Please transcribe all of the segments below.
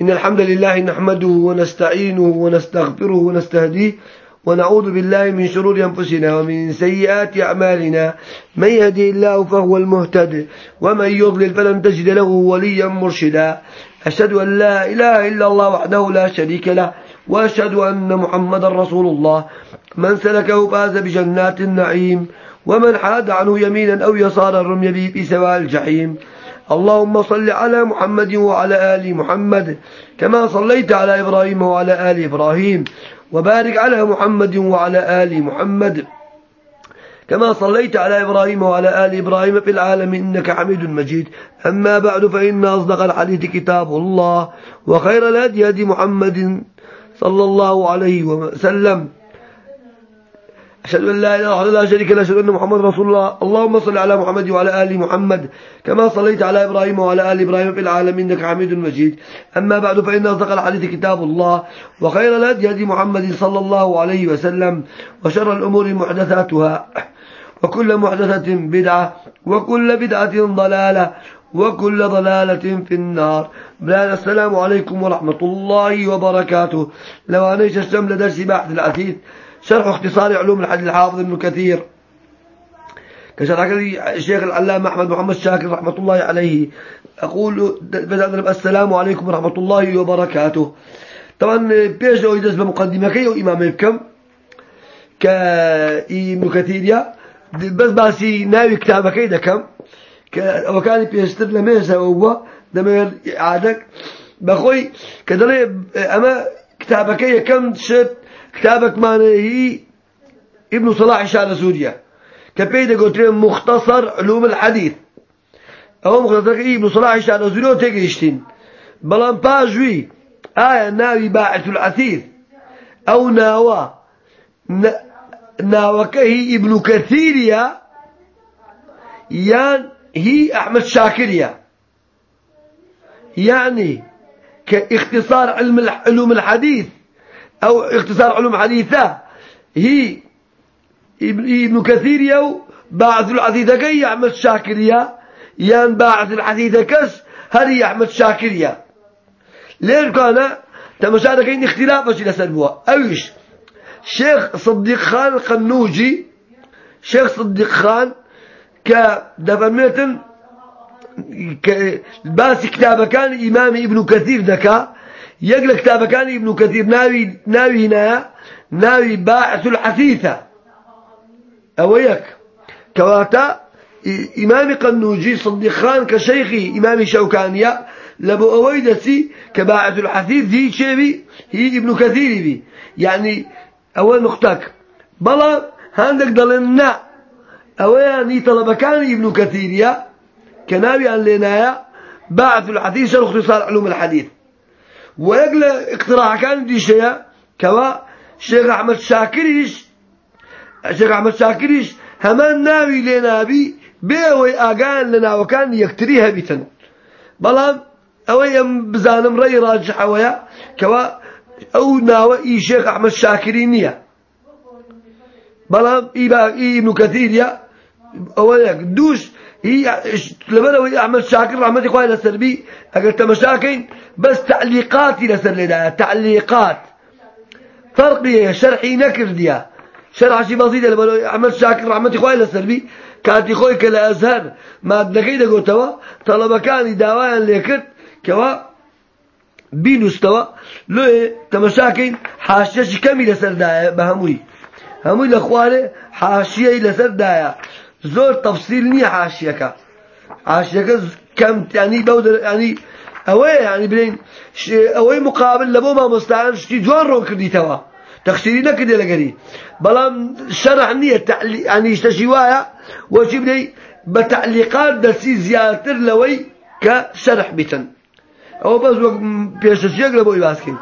إن الحمد لله نحمده ونستعينه ونستغفره ونستهديه ونعوذ بالله من شرور أنفسنا ومن سيئات أعمالنا. من يهدي الله فهو المهتد ومن يضلل فلن تجد له وليا مرشدا. أشهد أن لا إله إلا الله وحده لا شريك له وأشهد أن محمدا رسول الله. من سلكه فاز بجنات النعيم ومن حاد عنه يمينا أو يسارا رمي به في سواء الجحيم. اللهم صل على محمد وعلى آل محمد كما صليت على إبراهيم وعلى آل إبراهيم وبارك على محمد وعلى آل محمد كما صليت على إبراهيم وعلى آل إبراهيم في العالم إنك حميد مجيد. أما بعد فإن أصدق الحديث كتاب الله وخير الهدي هدي محمد صلى الله عليه وسلم. أشهد أن لا إله إلا الله شريك له أشهد أن محمد رسول الله. اللهم صل على محمد وعلى آل محمد كما صليت على إبراهيم وعلى آل إبراهيم في العالمين إنك حميد مجيد. أما بعد فإن أصدق الحديث كتاب الله وخير الهدي هدي محمد صلى الله عليه وسلم وشر الأمور محدثاتها وكل محدثة بدعة وكل بدعة ضلالة وكل ضلالة في النار. بلاد السلام عليكم ورحمة الله وبركاته. لو أنيش الشمل درسي بحث العثيث شرح اختصار علوم الحديث الحافظ ابن كثير. كشرح الشيخ العلامة أحمد محمد شاكر رحمة الله عليه. أقول بدأنا السلام عليكم ورحمة الله وبركاته. طبعا بيش لو يدرس بمقدمة كي إمام بكم كابن كثير بس باسي ناوي كتابة كي دكم. وكان بيستر لميسا هو دم عادك بخوي كدري أما كتابك كم شت كتابك معنى هي ابن صلاح شان سوريا. كبيدا قلت مختصر علوم الحديث. أو مختصر ابن صلاح شان سوريا وتقريشتين. بلان باجوي آية ناوي باعث العثير أو ناوى ناوكه ابن كثيريا يان هي أحمد شاكريا يعني كاختصار علم علوم الحديث. أو اختصار علوم حديثة. هي ابن كثير يو باعث الحديثة كي يعمل شاكرية يان باعث الحديثة كس هل يعمل شاكرية ليش كان؟ تمشاهد كين اختلاف وش لسلبوا أويش؟ شيخ صديق خان القنوجي شيخ صديق خان كدفميتن باس كتابة كان إمام ابن كثير ذكا يقرأ كتاب كان ابن كثير ناوي ناوي هنا ناوي باعث الحثيثة. أويك؟ كواتا إمام قنوجي صديق خان كشيخي إمام شوكانية لبو أويدسي كباعث الحثيث دي شيبي هي ابن كثير بي. يعني أول نختك بلا هندك دلنا. أوياني طلب كان ابن كثير كناوي عن لنايا باعث الحديث اختصار علوم الحديث. وەک لە اقتراحەکان دیشەیە کەوا شێخ ئەحمەد شاکریش شێخ ئەحمەد شاکریش هەمان ناوی لێنابی بێەوەی ئاگایان لە ناوەکان یەکتری هەبیتن. بەڵام ئەوەی ئەم بزانم ڕێی ڕاجحەوەیە کەوا ئەو ناوە ئی شێخ ئەحمەد شاکری نییە. بەڵام ئیبا ئی نوکەتیریە ئەوەیەک دووش هي لبنا أحمد شاكر رحمة الله السربي أقلت مشاكين بس تعليقاتي لسر لدايا تعليقات. فرقية شرحي نكر ديا. شرح شي بسيطة لبنا أحمد شاكر رحمة الله السربي كانت خوي كلا ما دقيقة قلتوا طلب كان دوايا ليكت كوا بينستوا لو تمشاكين حاشية كمي لسر دايا بهموي. هموي لأخواني حاشية لسر دايا. زور تفصيل نية حاشيك حاشيك كم يعني بودر يعني أوي يعني بلين أوي مقابل لبو ما مستعان شتي جوان رو كردي توا تخسيري نكدي لقدي بلام شرح نية تعلي يعني اشتشيوايا وشي بلي بتعليقات دسي زيادة لوي كشرح بيتن أو بس وقت بيشتشيك لبو يباسكين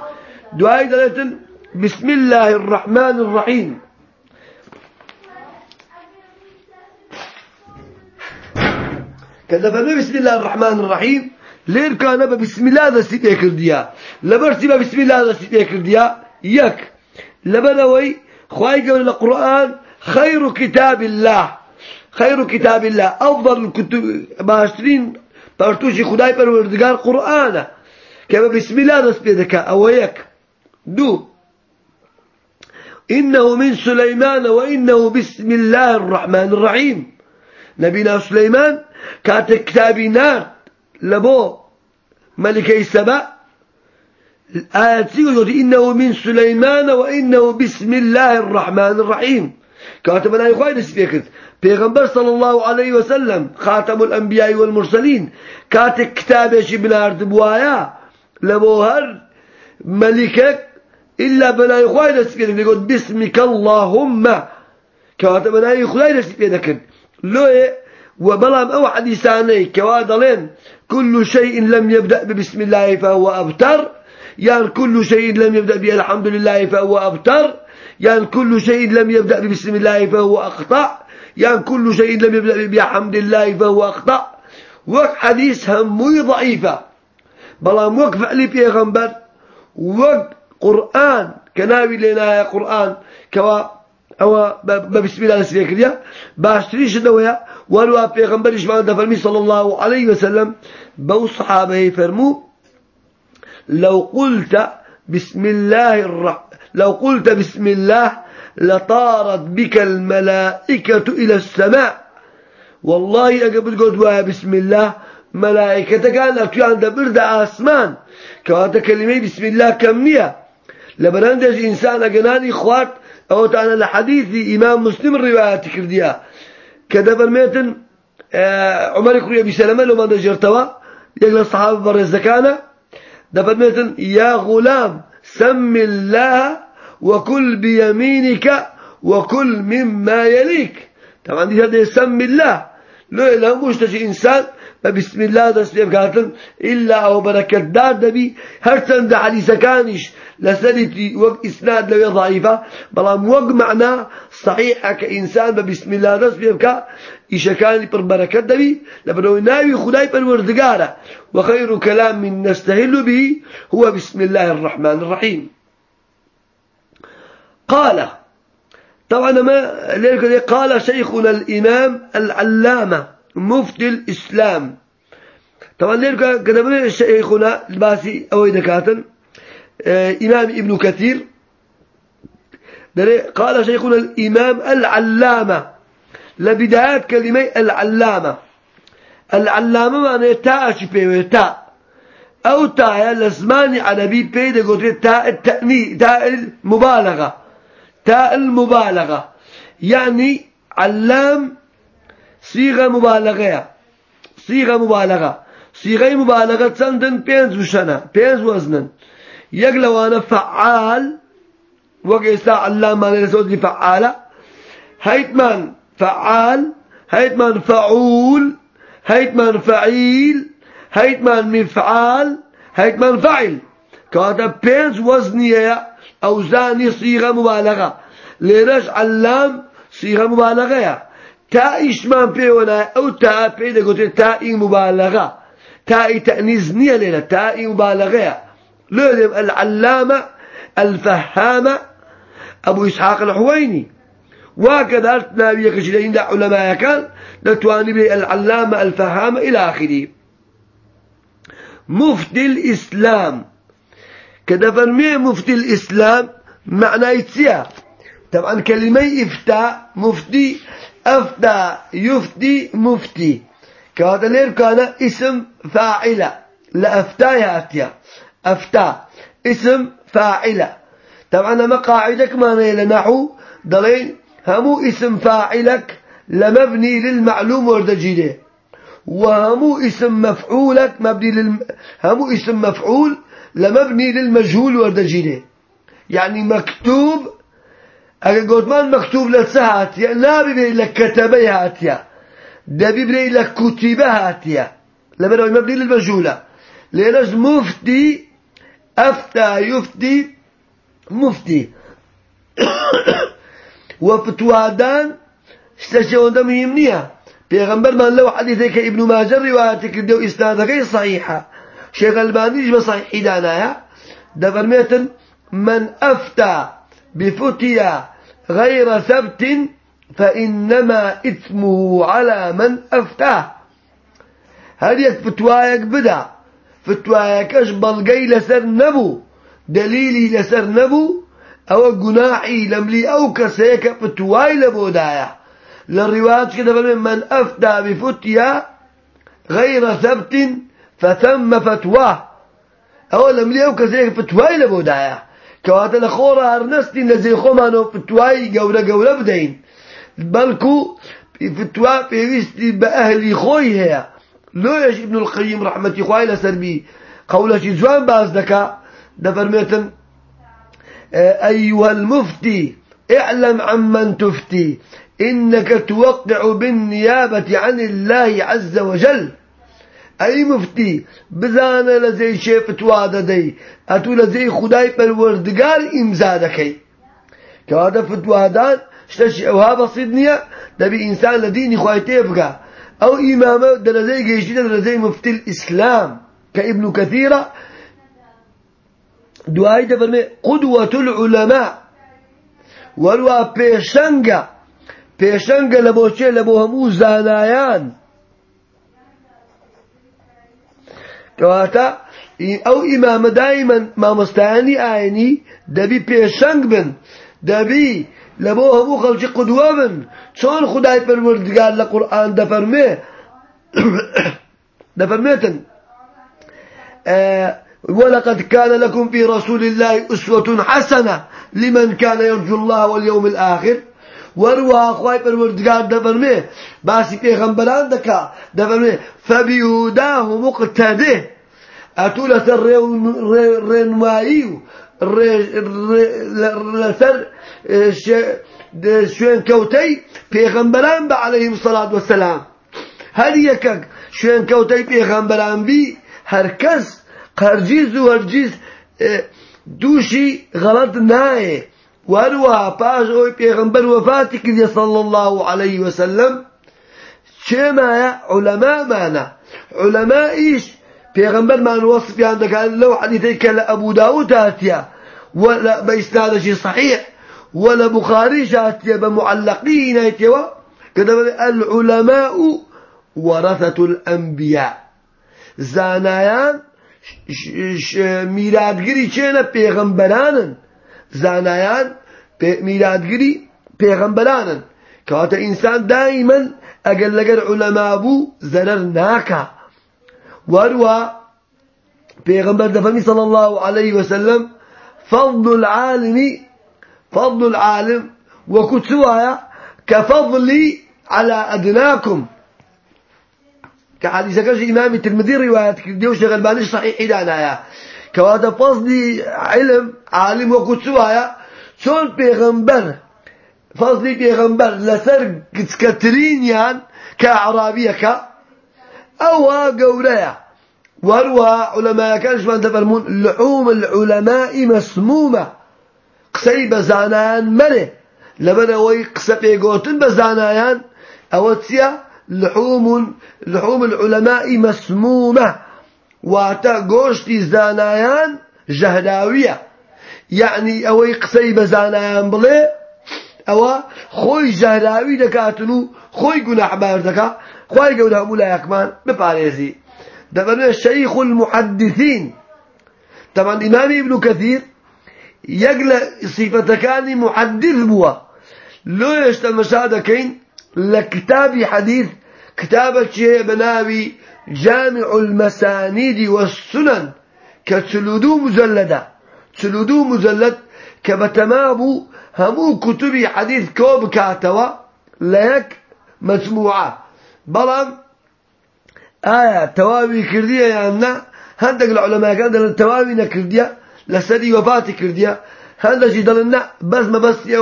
دعاء دلتن بسم الله الرحمن الرحيم كذا بسم الله الرحمن الرحيم. لير كان بسم الله ذا سيدي كرديا لبرتي بسم الله ذا سيدي كرديا يك. لبنوي خواي قبل القرآن خير كتاب الله. خير كتاب الله. أفضل الكتب باشترين بارتوشي خداي پروردگار قرآن كما بسم الله نسبيدك أويك دو. إنه من سليمان وإنه بسم الله الرحمن الرحيم. نبينا سليمان كانت كتابينات لبو ملكي سبأ يقول إنه من سليمان وإنه بسم الله الرحمن الرحيم. كاتب لا يخوي نسبيكت بيغمبر صلى الله عليه وسلم خاتم الأنبياء والمرسلين. كاتب كتابه بنارد بوايا. لبوهر ملكك. إلا بلا يخوي نسبيكت يقول باسمك اللهم. كاتب لا يخوي نسبيكت لو وبلام أو حديثاني كوادلين كل شيء لم يبدأ ببسم الله فهو أبتر. يعني كل شيء لم يبدأ بالحمد لله فهو أبتر. يعني كل شيء لم يبدأ بسم الله فهو أخطأ. يعني كل شيء لم يبدأ بحمد الله فهو أخطأ. وك حديث هموي ضعيفة. بلام وك فعلي بيغمبر وك قرآن كناوي لنا قرآن كوا أو بسم الله نسبيك ليا باشتريش دويا ولو بيغمبر إشمان دفرمي صلى الله عليه وسلم. بو صحابه فرمو لو قلت بسم الله الرحمن لو قلت بسم الله لطارت بك الملائكة إلى السماء. والله أقبل قلت بسم الله ملائكة كانت عند برد آسمان. كانت كلمة بسم الله كمية لبرندج إنسان أقناني خوات أو تعالى لحديث إمام مسلم الرواية كرديا كذا فرميتن آه، عمر كريا بسلامة لو ما نجرتوا يقول الصحابة برزكانه دفرميتن يا غلام سم الله وكل بيمينك وكل مما يليك. طبعا دي هذا سم الله. لو لا مش إنسان بسم الله دست بكاتن إلا أو بركة دار دبي هر تند حديث كانش لسنتي وق إسناد لو ضعيفة بلام وق معناه صحيحة كإنسان بسم الله دست بكا إيش كان بركة دبي لبنو ناوي خداي بالوردقارة وخير كلام من نستهل به هو بسم الله الرحمن الرحيم. قال طبعا ما قال شيخنا الإمام العلامة مفتي الإسلام. طبعا ليه كتبنا شيخنا الباسي أو دكاتن آه إمام ابن كثير. قال شيخنا الإمام العلامة لبدايات كلمة العلامة. العلامة معنى تاء شبه تاء. أو تاء لزمان عربي بيد قلت تاء التأني تاء المبالغة. تاء المبالغة. يعني علام صيغة مبالغة صيغة مبالغة. صيغة مبالغة سندن بينز وشنا بينز وزنن. يقلوا أنا فعال. وقيسا علام أنا لسودي فعالة. هيتمان فعال. هيتمان فعول. هيتمان فعيل هيتمان مفعال. هيتمان فعل كهذا بينز وزنية أوزاني صيغة مبالغة. ليرش علام صيغة مبالغة تائش من بيونا أو تا بيدا قلت تائي مبالغة. تائي تأنيز نية لنا تائي مبالغة. لازم العلامة الفهامة أبو إسحاق الحويني وكذا نبي كشدين دا علماء كان نتواني به العلامة الفهامة إلى آخره مفتي الإسلام. كذا فرمي مفتي الإسلام معنى يتسيا طبعا كلمة إفتاء مفتي أفتى يفتي مفتي. كهذا لير كان اسم فاعلة. لأفتى ياتيا أفتى اسم فاعلة. طبعا ما قاعدك ما نيل نحو. دلين همو اسم فاعلك لمبني للمعلوم وردجيله وهمو اسم مفعولك مبني للم... همو اسم مفعول لمبني للمجهول وردجيله يعني مكتوب اگر گوتمان مكتوب لسهاتيا نابي بي لك كتبي هاتيا دبي بي لك كتبه هاتيا لما نوي مبني للمجهولة لينج مفتي أفتى يفتي مفتي وفتوادان استشهد مهم نية پیغمبر من لو حديثك ابن ماجر روايتك دو إسنادك صحيحة شيخ الباني جب صحيح دانايا دفرميتن من أفتى بفتيا غير ثبت فإنما إثمه على من أفتاه. هل يكفتوايك بدا. فتوايكش بلغي لسر نبو دليلي لسر نبو أو قناحي لملي أو كسيك فتواي لبودايا. للروايات كده من أفتى بفتيا غير ثبت فثم فتواه. أو لملي أو كواتا لخورا أرنستي نزي خمانو فتواي قولة قولة بدين. بلكو فتوا بيويستي بأهلي خوي هي. لو يش ابن القيم رحمة خوي لسربي. قولة جوان باز دفرميتن. آه، أيها المفتي اعلم عمن تفتي. إنك توقع بالنيابة عن الله عز وجل. أي مفتي بزانه لزي شي فتوا ددي أتو لزي خداي بالوردقار إمزادكي كهذا فتوا دان شتش أوها بسيط نية دبي إنسان لديني خواهي بقى أو إمامه دلزي جيشي دلزي مفتي الإسلام. كابن كثيرة دعاية فرمي قدوة العلماء. وروا بيشنگا بيشنگا لبوشي لبو همو زانايان كواتا أو إمام دائما ما مستعاني آيني دبي بيشنگ بن. دبي لبو همو خلچ قدوة بن. چون خدای پروردگار لقرآن دفرمي؟ دفرميتن. آه ولقد كان لكم في رسول الله أسوة حسنة لمن كان يرجو الله واليوم الآخر. وروا أخوي بالوردقار دفرمي باسي پیغمبران دكا دفرمي فبهداهم اقتده أتولى سر رنمائي لسر شوين كوتي پیغمبران عليهم الصلاة والسلام هل يكك شوين كوتي پیغمبران بي هركز قرجيز وهرجيز آه، دوشي غلط ناي وروها باش أوي پیغمبر وفاتي كذي صلى الله عليه وسلم. شما علماء مانا. علماء إيش؟ پیغمبر ما نوصف عندك لو حديثيك لأبو داود هاتيا ولا بإسناد شيء صحيح. ولا بخاري هاتيا بمعلقين هاتيا كذا العلماء ورثة الأنبياء. زانايان میرادگری چێنە پێغەمبەرانن زانایان میرادگری پێغەمبەرانن. کەواتە ئینسان دائیمەن ئەگەر لەگەر عولەما بوو زەرەر ناکە وەروە پێغەمبەر دەفەرمی صلى الله عليه وسلم فضل العالم فضل العالم وكتوايا كفضلي على أدناكم كحديث كاش إمام الترمذي رواية كديو شغل بالش صحيح إدانا كوادا فضلي علم عالم وكتسوايا. شون بيغمبر؟ فضلي بيغمبر لسر كترين يان كأعرابية كا. أو قوريا. وروى علماء كانش من تفرمون لحوم العلماء مسمومة. قسي بزانان مره لبنا وي قسي بيقوتن بزانايان أوتسيا لحوم لحوم العلماء مسمومة. واتە گۆشتی زانایان ژەهداویە. یعنی ئەوەی قسەی بە زانایان بڵێ ئەوە خۆی ژەهداوی دەکاتن و خۆی گونەحبار دەکا خی گەورە هەموو لایەکمان بپارێزی. دەبەنێ شەیخ المحدثین. تەمان ئیمامی ابن کەثیر یەک لە سیفەتەکانی محدث بووە. لۆ هێشتا مەشا دەکەین لە کتابی حەدیث کتابە چێ بە ناوی جامع المسانيد والسنن كتلودو مزلدة تلودو مزلد كبتمابو همو كتبي حديث كوب كاتوا ليك مجموعة. بلان آية توابي كردية يعني هندق العلماء كان دل التوابي نكردية لسدي وفاتي كردية هندق جدلنا بس ما بس يا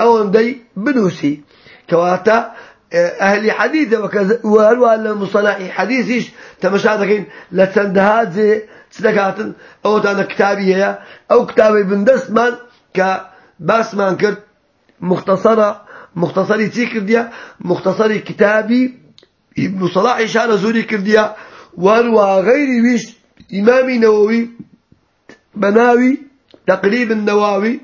أو دي بنوسي. كواتا أهل حديث وكذا وهلوا المصطلح حديثيش تمشى لتندهات زي سدكاتن أو تانا كتابي هي أو كتابي ابن دسمان كباسمان كرت مختصرة مختصري تي كرديا مختصري كتابي ابن صلاح إشارة زوري كرديا وهلوا غير ويش إمامي نووي بناوي تقريب النواوي.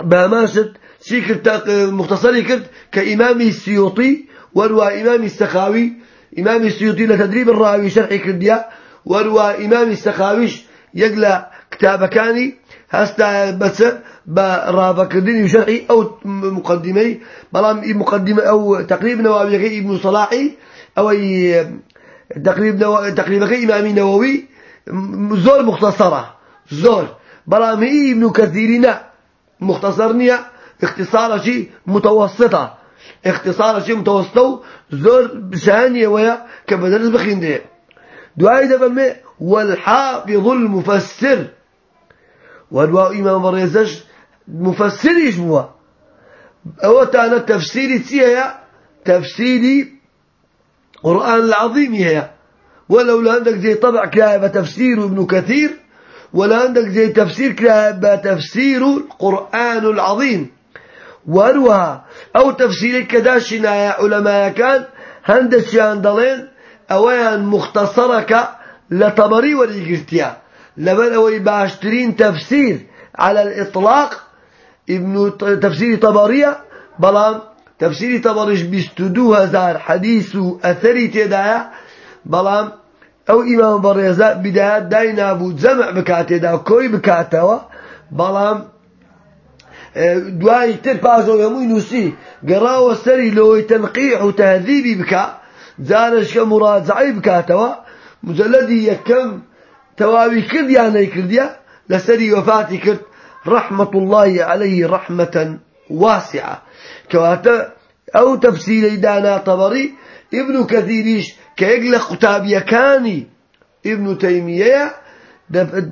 باماشت شي كرت مختصري كرت كإمام السيوطي وروى إمام السخاوي. إمام السيوطي لتدريب الراوي شرحي كرديا وروا إمام السخاويش يقلى كتاب كاني هستا بس برافا كردين شرحي أو مقدمي. بلام مقدمة أو تقريب نووي ابن صلاحي أو تقريب نو... تقريبا إمامي نووي. زور مختصرة. زور. بلام ابن كثيرين مختصرنية اختصار شيء متوسطة. اختصار شيء متوسطة زور بسانية ويا كبدرس بخين ده دعاء دفع والحافظ المفسر. ودواء إمام بريزش مفسر يشبوا أو تانا تفسيري تسيها تفسيري قرآن العظيم هي ولو عندك زي طبع كتاب تفسير ابن كثير ولا عندك زي تفسير كتاب تفسير القرآن العظيم وروها أو تفسير كداشنا يا علماء كان هندس دلين أوان مختصرك لطبري وليقرتيا لبن أوي باشترين تفسير على الإطلاق ابن تفسير طبرية بلان تفسير طبريش بيستدو هزار حديث أثري تدايا. بلان أو إمام بريزا بدايات داينا أبو جمع بكاته دا كوي بكاته بلان دوای تر پازۆ هەمووی نووسی گەڕاوە سەری لەوەی تەنقیح و تهذیبی بکە جارشکە مڕاجعی بکاتەوە مجلدی یەکەم كرد يعني كرديا لسري وفاتي كرد رحمة الله عليه رحمة واسعة كواتا أو تفسير دانا طبري ابن كثيريش كيقل قتابية كاني ابن تيمية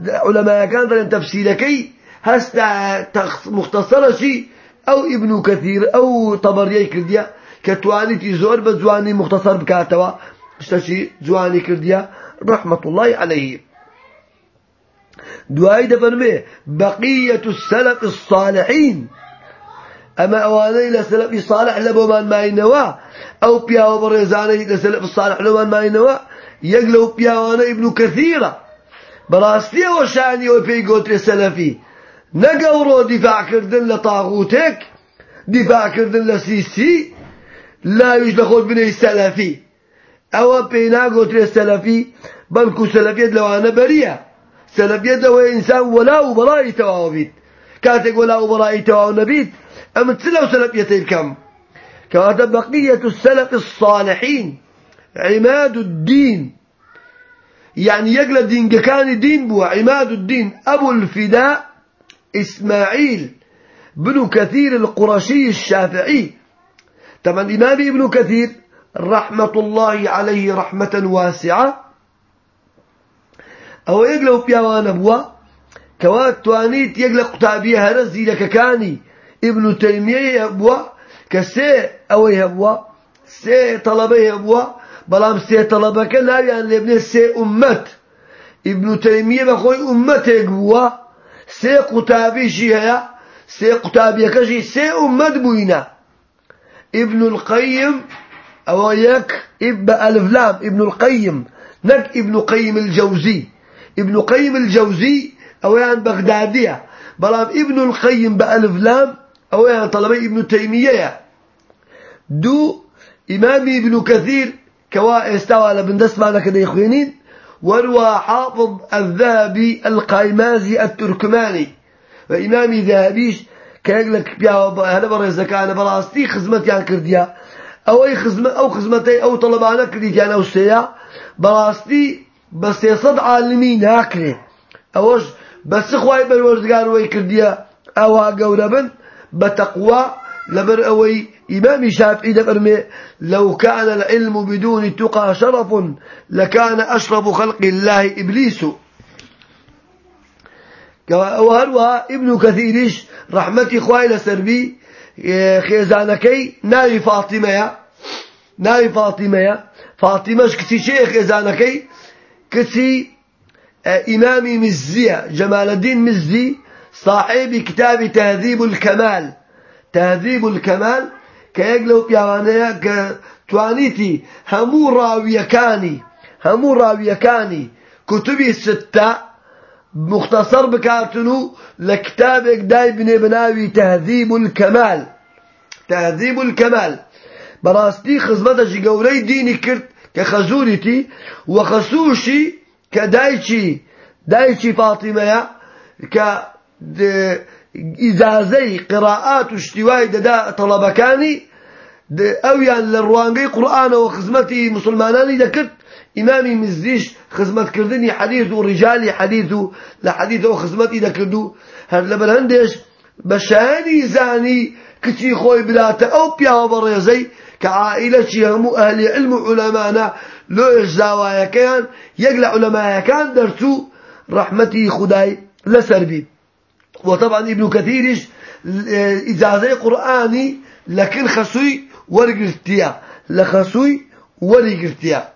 علماء كان تفسيركي هستا مختصرة شيء أو ابن كثير أو طبري كرديا كتواني تزور بزواني مختصر بكاتوا اشتشي زواني كرديا رحمة الله عليه دعاي دفرمي بقية السلف الصالحين أما أواني لسلف الصالح لبومان ما ينوى أو بياو بريزاني لسلف الصالح لبومان ما ينوى يقلو بياوانا ابن كثيرة براستي وشاني وفي قوت السلفي نقورو دفاع كردن لطاغوتك دفاع كردن لسيسي لا يجل خود بني السلفي أو بينا قوت السلفي بلكو سلفيت لو أنا بريئة سلبية دو إنسان ولا وبراء تواو بيت كاتك ولا وبراء تواو نبيت أم تسلو سلبية الكم كاتب بقية السلف الصالحين عماد الدين يعني يقل الدين كان دين بو عماد الدين أبو الفداء إسماعيل بن كثير القرشي الشافعي. طبعا الإمام ابن كثير رحمة الله عليه رحمة واسعة. أو يقلو بيوان بوا كوات توانيت يقلق قتابية هرزي لك كاني ابن تيمية بوا كسي أوي هبوا سي طلبي هبوا بلام سي طلبك لا يعني لابن سي أمت ابن تيمية بخوي أمتك بوا سي قتابي شيها سي قتابي كشي سي أمت بوينا ابن القيم أو يك اب ألف لام ابن القيم نك ابن قيم الجوزي ابن قيم الجوزي أويان بغدادية بلام ابن القيم بألف لام أويان طلبي ابن تيمية دو إمامي ابن كثير كوا استوى على بن دسمة كده إخوانين وروى حافظ الذهبي القايمازي التركماني. وإمامي ذهبيش كيقلك بيا برا زكاة براستي خزمت يعني كرديا. أو أي خزمة أو خزمتي أو طلبانا كرديا أو سيا براستي بس يصد عالمي ناكره أوش بس خواي بالوردقار وي كرديا اوا قولبن بتقوى لبر أوي إمام شافعي دبرمي لو كان العلم بدون التقى شرف لكان أشرف خلق الله إبليس. وهروها ابن كثيرش رحمتي خواي لسربي خيزانكي ناوي فاطمة ناوي فاطمة فاطمة كتي شيخ خيزانكي كسي إمامي مزية جمال الدين مزي صاحب كتاب تهذيب الكمال تهذيب الكمال كيقلو بيوانيا كتوانيتي همو راويكاني همو راويكاني كتبي ستة مختصر بكاتنو لكتابك داي بني بناوي تهذيب الكمال تهذيب الكمال براستي خزمتش قولي ديني كرت كخزورتي وخسوشي كدايتشي دايتشي فاطمة إجازي قراءات اشتواي ددا طلبكاني أو يعني للروانقي قرآن وخزمتي مسلماناني ذكرت إمامي مزيش خزمت كردني حديث ورجالي حديث لحديث وخزمتي ذكردو هاد لبرهندش بشاني زاني كتي خوي بلاتا أو بيا وبريزي كعائلة همو أهل علم علمانا لو زوايا كان يقلع علماء كان درسو رحمتي خداي لسربي وطبعا ابن كثيرش إجازة قرآني لكن خسوي ورقرتيا لخسوي ورقرتيا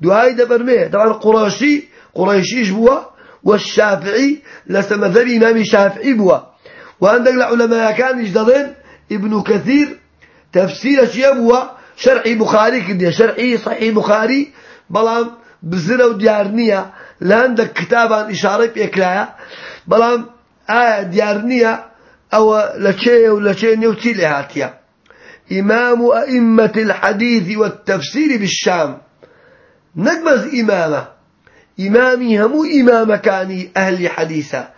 دعاي دبرمي طبعا قراشي قريشيش بوا؟ والشافعي لسما ذبي إمام شافعي بوا. وعندك العلماء كان يجددين ابن كثير تفسير شيء بوا. شرعي بخاري كده شرعي صحيح بخاري. بلام بزرة وديارنية. لعندك كتابا إشارة بيكلايا بلام آية ديارنية أو لشيء ولا شيء نيوتي لهاتيا إمام أئمة الحديث والتفسير بالشام. نقبز إمامة. إمامي همو إمام كاني أهل حديثة.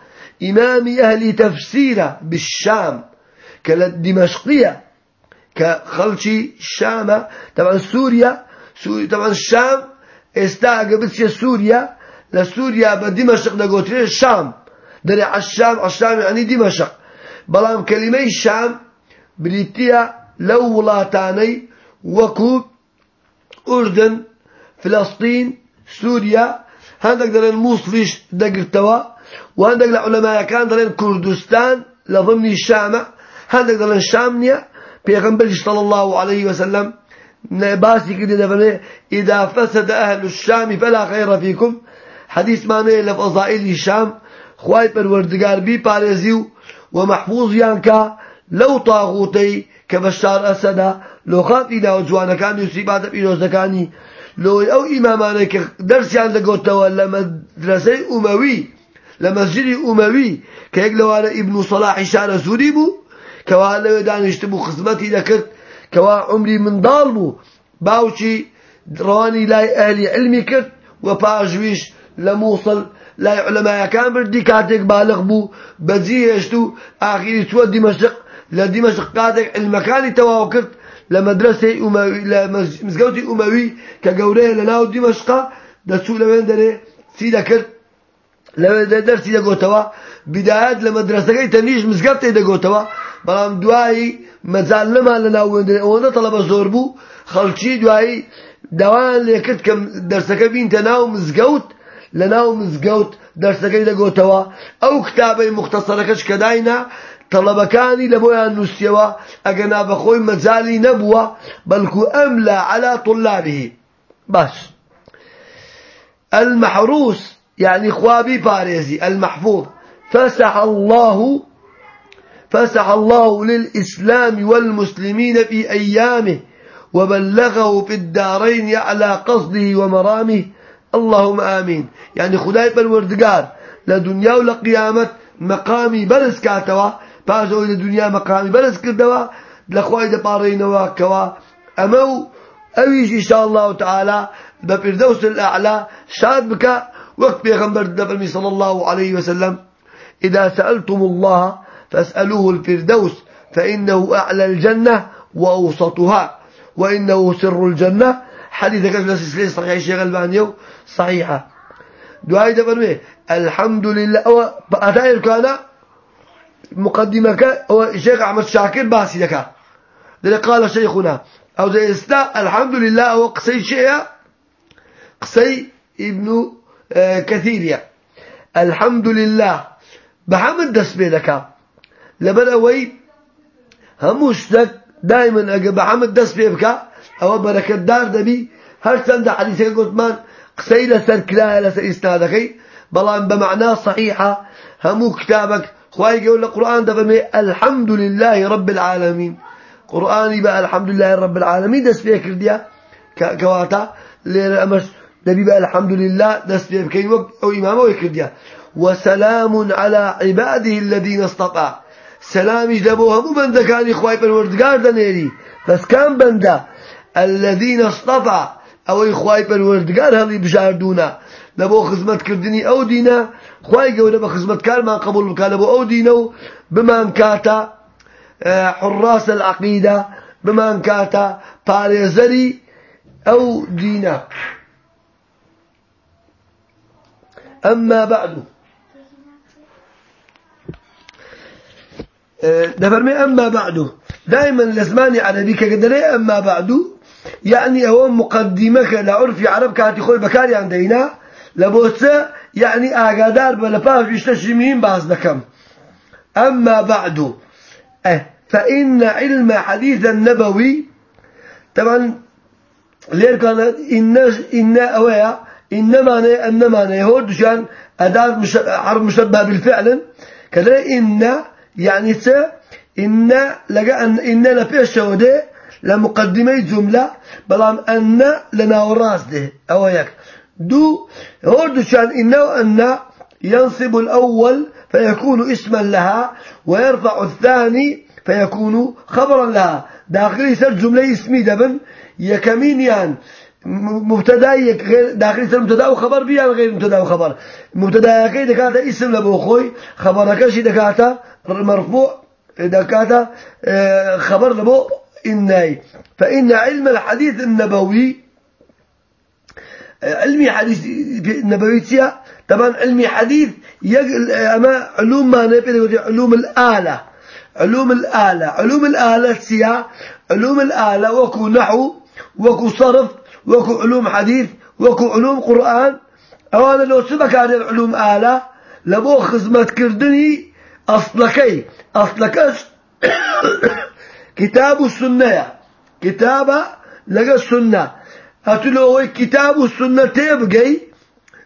إمامي أهل تفسير بالشام. كالدمشقية كخلشي الشام طبعا سوريا. سوريا طبعا الشام. استاقبت سوريا. لسوريا بدمشق دقوتري الشام على الشام الشام يعني دمشق. بلام كلمة الشام بريتيا لو ولاتاني وكوب أردن فلسطين سوريا. هندك درين موصليش دقرتوا. وهندك العلماء كان درين كردستان لضمن الشام. هندك درين شامنيا. بيغنبر صلى الله عليه وسلم باسي كده دفنه إذا فسد أهل الشام فلا خير فيكم. حديث معناه لفضائل الشام. خواهي پروردگار بي پاريزيو ومحفوظ يانكا لو طاغوتي كبشار أسدا لو خاطي دا وجوانا كان يصيبات بيروزكاني لو أو إمامانا كدرس عند قوتوا لمدرسة أموي لمسجد أموي كيك لو أنا ابن صلاح شان سوري بو كوا لو دانشتبو خدمتي ذكرت كوا عمري من ضالبو باوشي رواني لاي أهلي لا علماء كان بردي كاتك بالغ بو بزيهشتو آخيري سوى دمشق لدمشق كاتك المكان تواوكرت لمدرسة أموي لمزقوتي أموي كجوريه لناو دمشق دسو لوين دري سيدا كرت لوين در سيدا قوتوا بدايات لمدرسة تنيش مزقوتي دا قوتوا بلام دواي مزال لما لناو وين دري وأنا طلب زور بو خلشي دواي دوان ليكت كم درسك بين تناو مزقوت لناو مزقوت درسەکەی دەگۆتەوە. ئەو کتابەی مختصرەکەش کە داینا طلبەکانی لە بۆیان نووسیەوە ئەگەنا بەخۆی مەجای نەبووە بەڵکو ئەملا على طلابه باش. المحروس يعني خوابي باريزي المحفوظ. فسح الله فسح الله للإسلام والمسلمين في أيامه وبلغه في الدارين على قصده ومرامه. اللهم آمين. يعني خداي بالوردقار لدنيا ولقيامة مقامي برز كاتوا بازو إلى دنيا مقامي برز كردوا لخواي دبارينوا كوا أمو أويش إن شاء الله تعالى بفردوس الأعلى شاد بك وقت بيغمبر دبرمي صلى الله عليه وسلم. إذا سألتم الله فاسألوه الفردوس فإنه أعلى الجنة وأوسطها وإنه سر الجنة حديث كذا سلسلة صحيحة شيخ البانيو صحيحة. دعاء دفرمي الحمد لله أو أتاي كان مقدمك هو الشيخ أحمد شاكر باسي لك. لذا قال شيخنا أو زي استا الحمد لله أو قصي شيء قصي ابن آه، كثير. الحمد لله بحمد دس بيدك لبدا وي هموشتك دائما بحمد دس بيبك أو بركة دار دبي هل سند حديثك قلت مان قسي لسر إسنادك. بلان بمعنى صحيحة. همو كتابك. خواهي يقول القرآن دفمي الحمد لله رب العالمين. قرآني بقى الحمد لله رب العالمين. دس فيها كرديا. كواتا. لأمس نبي بقى الحمد لله دس كين وقت أو إمامه ويكرديا وسلام على عباده الذين استطاع. سلامي مو بنده كان إخوائي بالوردقار دنيري. بس كان بنده الذين اصطفى. أو إخواي بالوردقار هذي بجاردونا لبو خزمت كردني أو دينا خواي قولنا بخزمت كار ما قبول بكا لبو أو دينو بما انكاتا آه، حراس العقيدة بما انكاتا باريزري أو دينا أما بعد. دفرمي آه، أما بعد. دائما لزماني عربي كقدري أما بعد. يعني هو مقدمك لعرف عرب كاتي خوي بكاري عندنا لبوسة يعني آقادار بلفاف يشتشمين باز دكم أما بعد. أه فإن علم حديث النبوي. طبعا ليه كان إن إن أويا إنما نه إنما نه هو دشان أداة مش حرف مشبه بالفعل. كذا إن يعني ت إن لقى أن إن لفيش شودة لمقدمة جملة بلام أن لنا وراس ده. أو يك دو هو دشان إنه أن ينصب الأول فيكون اسما لها ويرفع الثاني فيكون خبرا لها. داخل يصير جملة اسمي دبن. يكمين يعني مبتدا غير داخل يصير مبتدا وخبر بيا غير مبتدا وخبر مبتدا كي دكاتا اسم لابو خوي خبرك دكاتا مرفوع دكاتا آه، خبر لبو إناي فإن علم الحديث النبوي علمي حديث النبوي طبعا علمي حديث أما علوم ما نبي علوم الآلة علوم الآلة علوم الآلة سيا علوم الآلة وكو نحو وكو صرف وكو علوم حديث وكو علوم قرآن. أوانا لو سبك هذه علوم آلة لبو خزمت كردني أصلكي أصلكش كتاب السنة كتابة لقى السنة. هتلو كتاب السنة تبقي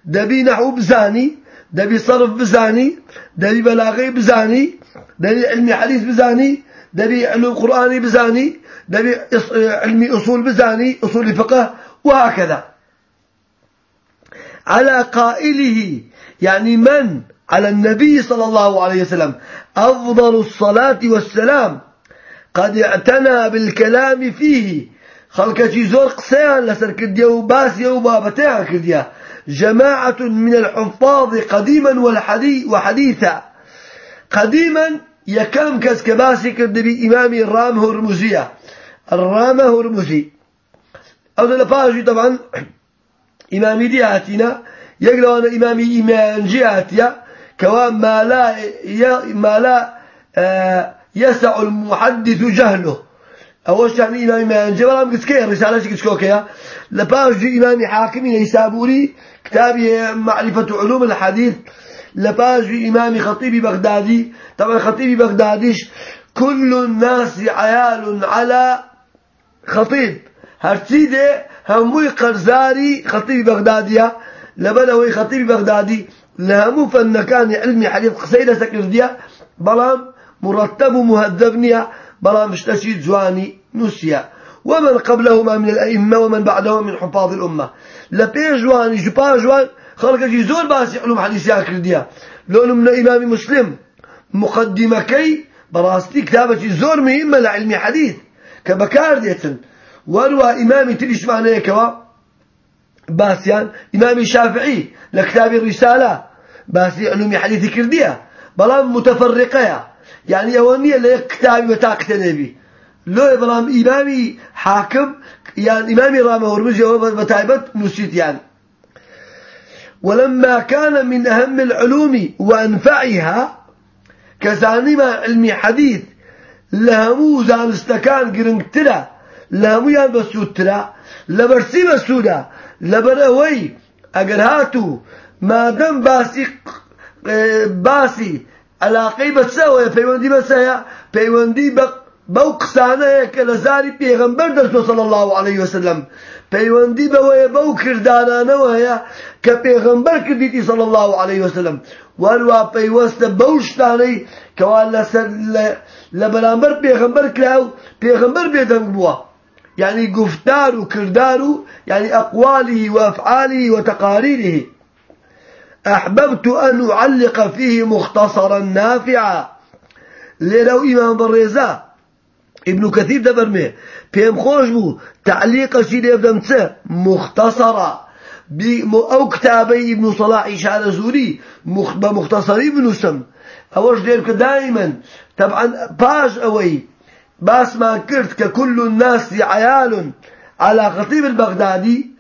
دبي نحو بزاني. دبي صرف بزاني. دبي بلاغي بزاني. دبي علمي حديث بزاني. دبي علوم قرآني بزاني. دبي علمي أصول بزاني. أصول فقه وهكذا. على قائله. يعني من؟ على النبي صلى الله عليه وسلم. أفضل الصلاة والسلام. قد اعتنى بالكلام فيه. خلقة زور قسيان لسر كرديا وباسيا وبابتها كرديا جماعة من الحفاظ قديما والحدي وحديثا. قديما يكام كس كباسي كرد بإمام الرام هرمزية الرام هرمزي. أو لفاجي طبعا إمامي دي هاتينا يقلوا أنا إمامي إيمان جهاتيا كوان ما لا ما لا آه، يسع المحدث جهله. أول يعني إمام إيمان جبرام قد كيه رسالة قد كوكيا لباجي إمام حاكمي يسابوري كتابي معرفة علوم الحديث. لباجي إمام خطيب بغدادي. طبعا خطيب بغداديش كل الناس عيال على خطيب. هرتيدي هموي قرزاري خطيب بغدادية لبنوي خطيب بغدادي لهمو فنكان علمي حديث قصيدة سكردية بلام مرتب مهذبنية بلام اشتشي جواني نسيا. ومن قبلهما من الأئمة ومن بعدهم من حفاظ الأمة. لبي جواني جبا جوان خلق زور باسي علوم حديث كردية لون من إمام مسلم. مقدمة كي براستي كتابة زور مهمة لعلم حديث. كبكار ديتن. وروى إمامي تليش معناه كوا باسيان إمامي شافعي لكتاب الرسالة. باسي علوم حديث كردية بلام متفرقة يعني أولنية لكتابي وتاقت نبي لو بلام إمامي حاكم يعني إمامي رامه ورمزي وتايبت نسيت يعني ولما كان من أهم العلوم وأنفعها كزانما علمي حديث لهمو زانستكان قرنقتلا لهمو يان بسوتلا لبرسي بسودا لبروي اگر هاتو ما دام باسي باسي علاقي بسوية بيوندي بسايا بيوندي بق بەو قسانەیە کە لە زاری پێغەمبەر دەستۆ صلی الله عليه وسلم. پەیوەندی بەوەیە بەو کردانانەوە هەیە کە پێغەمبەر کردیتی صلی الله عليه وسلم. وەروە پەیوەستە بەو شتانەی کەوا لەسەر لە بەرامبەر پێغەمبەر کرا و پێغەمبەر بێدەنگ بووە يعني گفتار وكردار يعني أقواله وأفعاله وتقاريره أحببت أن أعلق فيه مختصرا نافعا. لو إمام بالرزاق ابن كثير دبرمي بيم خوش بو تعليق شي يبدأ مختصرة أو كتابي ابن صلاح شعر زوري بمختصري بنوسم أوش ديرك دائما. طبعا باش أوي. باس ما كرت ككل الناس عيال على خطيب البغدادي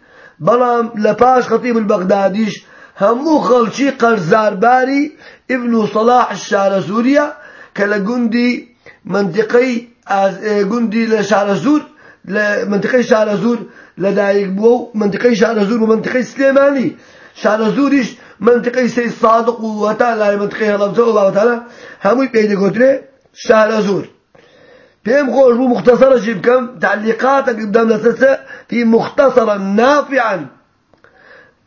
بلام لباش خطيب البغداديش همو خلشي قرزار باري ابن صلاح الشعر سوريا كلا جندي منطقي جندي لشعر زور لمنطقي شعر زور لدايق بو منطقي شعر زور ومنطقي سليماني شعر زوريش منطقي سي صادق وتعالى منطقي الله تعالى همو بيدي قدره شعر زور. بهم خوش بو مختصرة جيب كم تعليقاتك قدام لسلسة في مختصرا نافعا.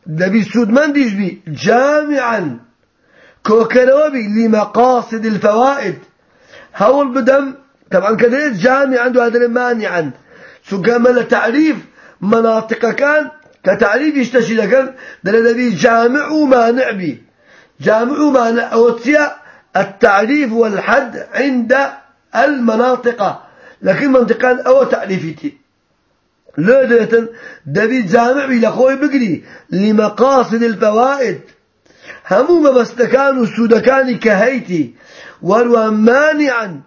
دبي سود من ديش بي جامعا. كوكروبي لمقاصد الفوائد. هول بدم طبعا كذلك جامعا وهذا مانعا. سو كمل تعريف مناطق كان كتعريف يشتشي لكن دبي جامع ومانع بي. جامع ومانع أوتيا التعريف والحد عند المناطق. لكن منطقان أو تعريفتي لا دبي جامع بلا خوي بقري لمقاصد الفوائد. همو مبستكان وسودكان كهيتي وروى مانعا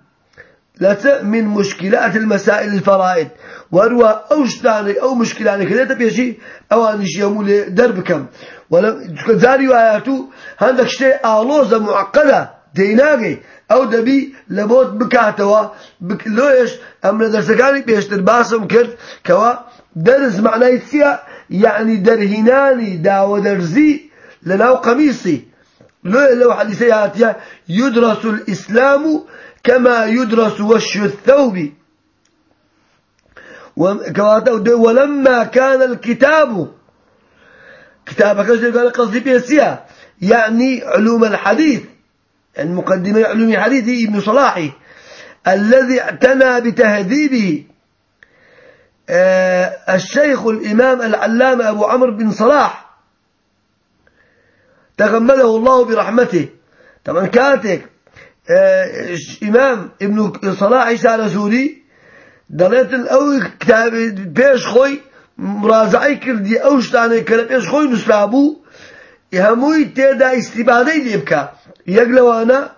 من مشكلات المسائل الفرائد. وروى أوشتاني أو مشكلاني كذا تبيشي أو أنش يمول دربكم ولم زاري آياتو هندك شيء آلوزة معقدة. ديناغي أو دبي لبوت بكاتوا بك لويش ام لدرسكاني بيشتر باسم كرت كوا درس معناه سيا يعني درهناني داو درزي لناو قميصي لو لو حديثي هاتيا يدرس الإسلام كما يدرس وش الثوب. ولما كان الكتاب. كتابك قال قصدي بيسيا يعني علوم الحديث المقدمة علوم حديث ابن صلاح الذي اعتنى بتهذيبه آه، الشيخ الإمام العلامة أبو عمرو بن صلاح. تغمده الله برحمته. طبعا كاتك آه، إمام ابن صلاح سال سوري دلت الأو كتاب بيش خوي مراجعي كردي أوش تاني كلا بيش خوي نسلابو. يهموي تيدا استبادي ليبكا يقلوانا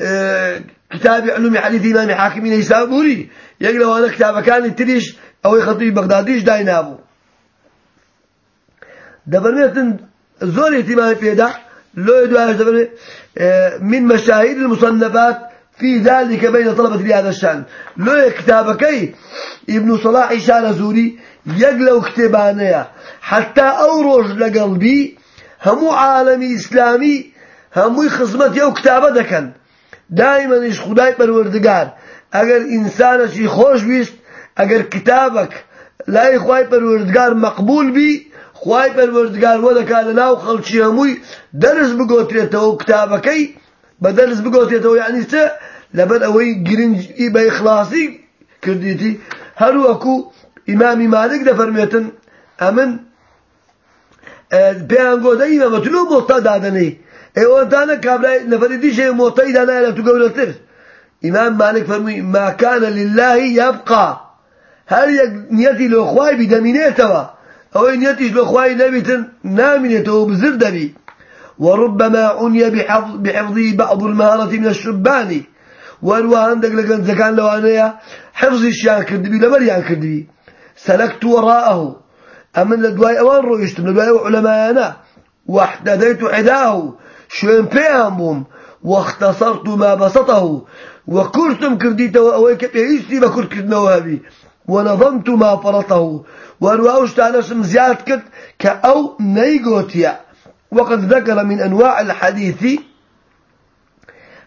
آه كتاب علوم حديث إمام حاكمين يسابوري يقلوانا كتاب كان تريش أو خطيب بغداديش داينابو دبرميتن زور اهتمام فيدا. لو يدعى آه من مشاهير المصنفات في ذلك بين طلبة لهذا الشأن. لو كتابكي ابن صلاح شان زوري يقلو كتبانيا حتى أوروج لقلبي همو عالمي إسلامي هموی خزمەت ئەو کتابە دەکەن. دائمەنیش خدای پەروەردگار. ئەگەر ئینسانەشی خۆش ویست ئەگەر کتابك لای خوای پەروەردگار مەقبول بی خوای پەروەردگار وە دەکات لە ناو خەڵکی هەمووی دەرس بگۆترێتەوە کتابەکەی. بە دەرس بگۆتێتەوە یعنی چە لەبەر ئەوەی گرنگی بە ئیخلاسی کردیتی. هەروەکو ئیمامی مالک دەفەرمێتن ئەمن پێیان گۆدەی مەمەتلو بۆ تا دادنەی ايوانتانا كابلا نفري دي شيء موطي دانا لا تقول التر إمام مالك فرمي ما كان لله يبقى. هل نيتي لو خواي بدمينيتوا؟ أو نيتي لو خواي نبيتن بزردبي وربما عني بحفظ بحفظه بعض المهارة من الشبان وأنوا عندك لكن زكان لو أنا حفظ الشيان كردبي لمريان كردبي. سلكت وراءه. أمن لدواي أوان رؤيشتم لدواي علماء أنا واحتديت عداه. شوين بيامهم واختصرت ما بسطه وكرتم كرديته وأويك بيستي بكر كردنا ونظمت ما فرطه وأنواعش تعالى زياد كرت كأو نيغوتيا وقد ذكر من أنواع الحديث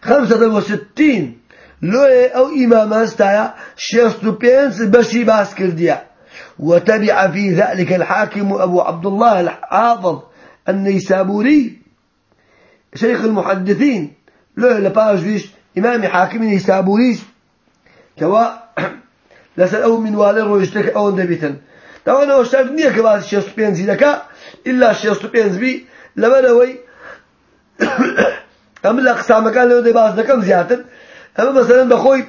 خمسة وستين. لو أو إمام استايا شيستو بينس بشي باس كرديا وتبع في ذلك الحاكم أبو عبد الله الحافظ النيسابوري. شيخ المحدثين له لباش فيش إمام حاكم نيسابوريش كوا لسال أو من والي رويشتك أو دبيتن. طبعا أنا أشترك نية كباس الشيخ بينزي لك إلا الشيخ بينزبي لبنوي أم الأقسام كان له دباس لكم زيادة. أما مثلا بخوي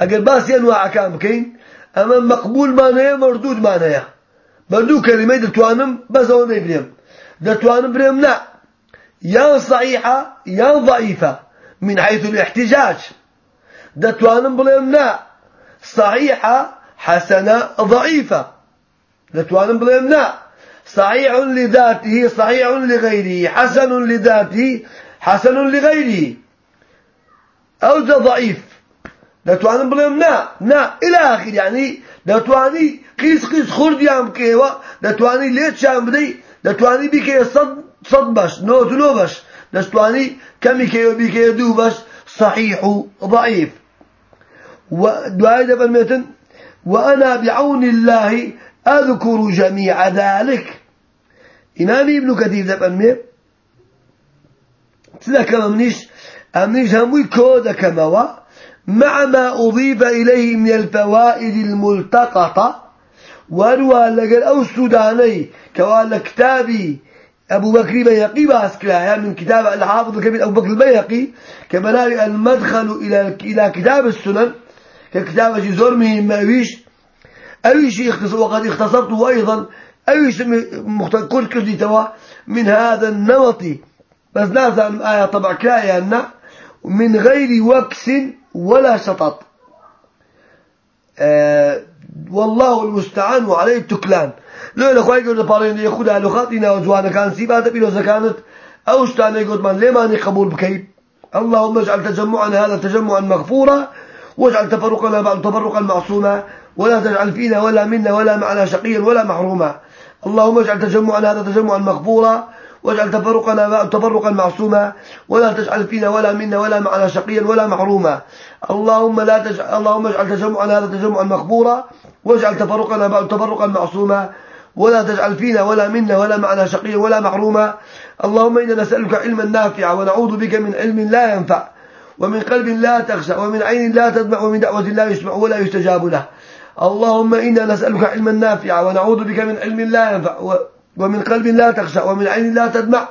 أجل باس أنواع كام كين أما مقبول نيا مردود نيا بردو كلمة دتوانم بس هو نبريم دتوانم بريم لا. يا صحيحة يا ضعيفة. من حيث الاحتجاج. دتوانم بريم لا. صحيحة حسنة ضعيفة. دتوانم بريم لا. صحيح لذاته صحيح لغيره. حسن لذاته حسن لغيره. أو ضعيف. دەتوانم بڵێم نا نا إلى آخر. يعني دەتوانی قیس قیس خوردیان بکەوە دەتوانی لێچیان بدەی دەتوانی بیکەیە سەد سەد بەش نۆت و نۆ بەش دەتوانی کەمی کەوە بیکەیە دوو بەش صحيح ضعيف ودعاء فرميتن وأنا بعون الله أذكر جميع ذلك. إمامي ابن كثير دفرمي تذكر منيش أمنيش هموي كودة كموا مع ما أضيف إليه من الفوائد الملتقطة. وروى لقل أو السوداني كوال كتابي أبو بكر بيقي باسكلايا من كتاب الحافظ الكبير أبو بكر البيقي كما المدخل إلى إلى كتاب السنن ككتاب زور مهم أويش أويش وقد اختصرته أيضا. أويش مختار كردي توا من هذا النمط بس نازل آية طبع كلايا من غير وكس ولا شطط. آه والله المستعان وعليه التكلان. لو لخوي يقول بارين ياخذ على خاطينا وجوانا كان سيبات بيلو كانت أو شتانه يقول من ليه قبول بكيب؟ اللهم اجعل تجمعنا هذا تجمعا مغفورا واجعل تفرقنا بعد تفرقا معصوما ولا تجعل فينا ولا منا ولا معنا شقيا ولا محروما. اللهم اجعل تجمعنا هذا تجمعا مغفورا واجعل تفرقنا تفرقا معصوما ولا تجعل فينا ولا منا ولا معنا شقيا ولا محروما. اللهم لا تجعل اللهم اجعل تجمعنا هذا تجمعا مقبورا واجعل تفرقنا تفرقا معصوما ولا تجعل فينا ولا منا ولا معنا شقيا ولا محروما. اللهم إنا نسألك علما نافعا ونعوذ بك من علم لا ينفع ومن قلب لا تخشى ومن عين لا تدمع ومن دعوة لا يسمع ولا يستجاب له. اللهم إنا نسألك علما نافعا ونعوذ بك من علم لا ينفع ومن قلب لا تخشى ومن عين لا تدمع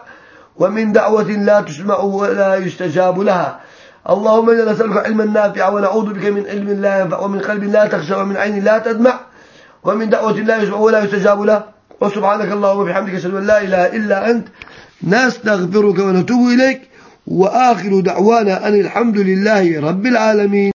ومن دعوة لا تسمع ولا يستجاب لها. اللهم إنا نسألك علما نافعا ونعوذ بك من علم لا ينفع ومن قلب لا تخشى ومن عين لا تدمع ومن دعوة لا يسمع ولا يستجاب له. وسبحانك اللهم وبحمدك أشهد أن لا إله إلا أنت. نستغفرك ونتوب إليك وآخر دعوانا أن الحمد لله رب العالمين.